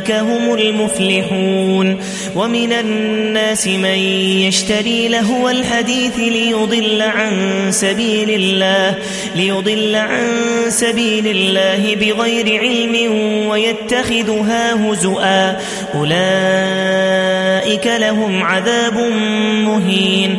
هم المفلحون. ومن الناس من يشتري لهو الحديث ليضل عن سبيل الله ليضل عن سبيل الله بغير علم ويتخذها هزؤا. أولئك لهم عذاب مهين.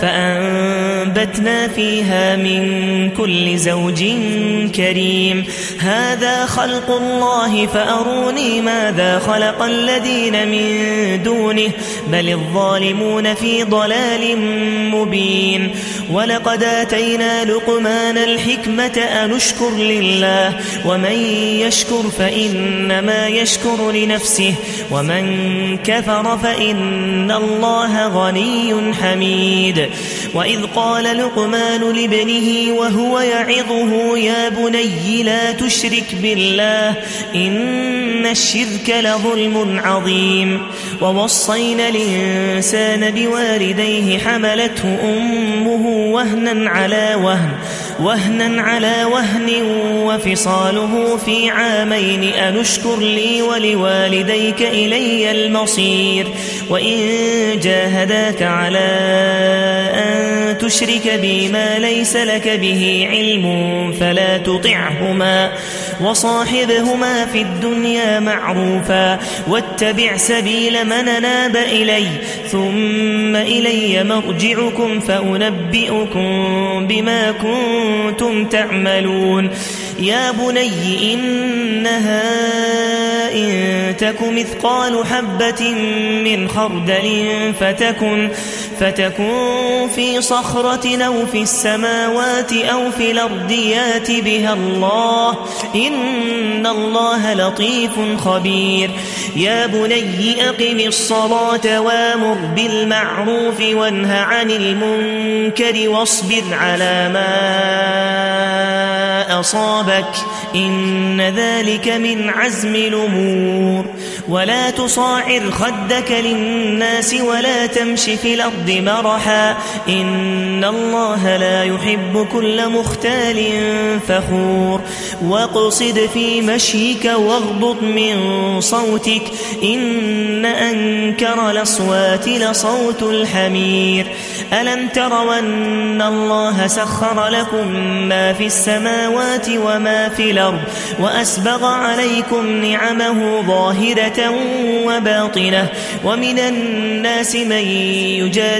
فأن فأنبتنا فيها من كل زوج كريم. هذا خلق الله فأروني ماذا خلق الذين من دونه. بل الظالمون في ضلال مبين. ولقد آتينا لقمان الحكمة أنشكر لله. ومن يشكر فإنما يشكر لنفسه. ومن كفر فإن الله غني حميد. وإذ قال لقمان لابنه وهو يعظه يا بني لا تشرك بالله إن الشرك لظلم عظيم. ووصينا الإنسان بوالديه حملته أمه وهنا على وهن وهنا على وهن وفصاله في عامين أنشكر لي ولوالديك إلي المصير. وإن جاهداك على أن تشرك بي ما ليس لك به علم فلا تطعهما وصاحبهما في الدنيا معروفا واتبع سبيل من ناب إلي ثم إلي مرجعكم فأنبئكم بما كنتم تعملون يا بني إنها إن تك مثقال حبة من خردل فتكن, فتكن في صخرة أو في السماوات أو في الأرض يات بها الله. إن الله لطيف خبير. يا بني أقم الصلاة وأمر بالمعروف وانه عن المنكر واصبر على ما أصابك. إن ذلك من عزم الأمور. ولا تصاعر خدك للناس ولا تمش في الأرض مرحا. إن الله لا يحب كل مختال فخور. واقصد في مشيك واغضض من صوتك. إن أنكر الأصوات لصوت الحمير. ألم تروا أن الله سخر لكم ما في السماوات وما في الأرض وأسبغ عليكم نعمه ظاهرة وباطنة. ومن الناس من يجادل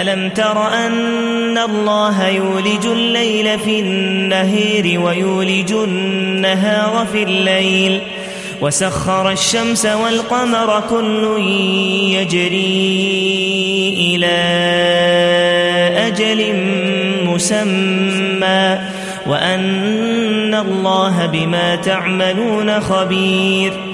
ألم تر أن الله يولج الليل في النهير ويولج النهار في الليل وسخر الشمس والقمر كل يجري إلى أجل مسمى وأن الله بما تعملون خبير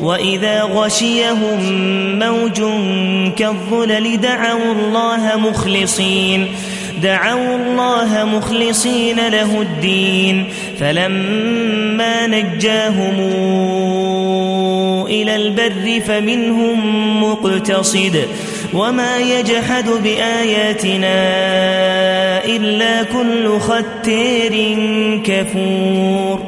وإذا غشيهم موج كالظلل دعوا الله مخلصين دعوا الله مخلصين له الدين فلما نجاهم إلى البر فمنهم مقتصد وما يجحد بآياتنا إلا كل ختير كفور